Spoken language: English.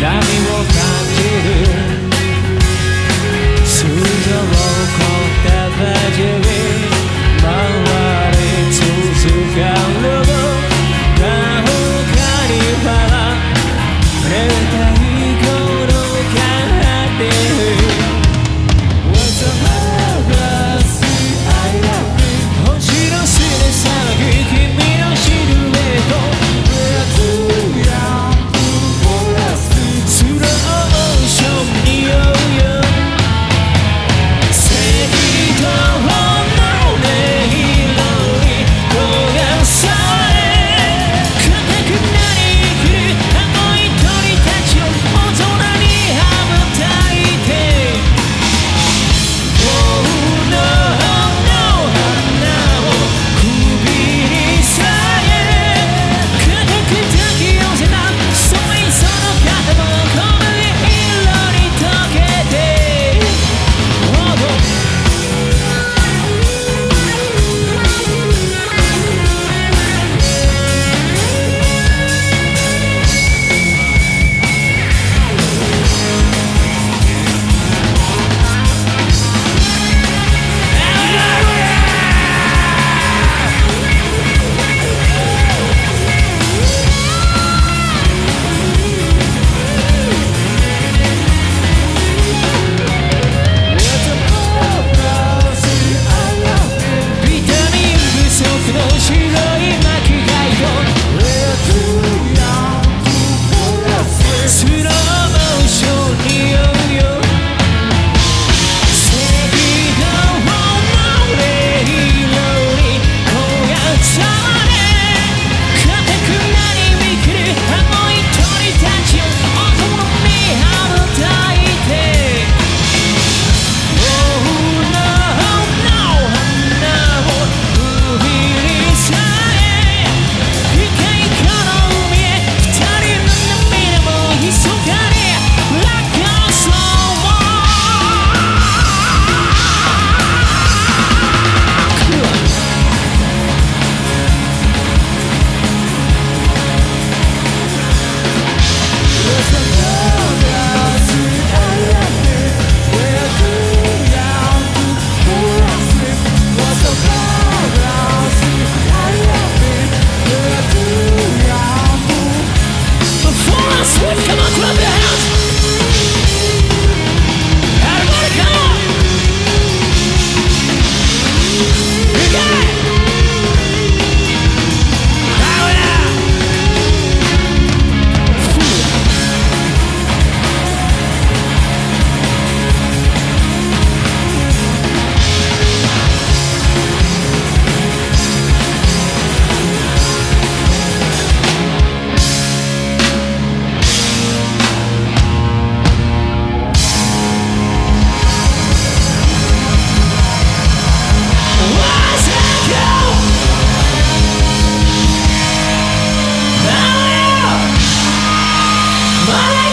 Nadie ま Money!